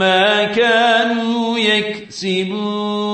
ما كانوا يكسبون.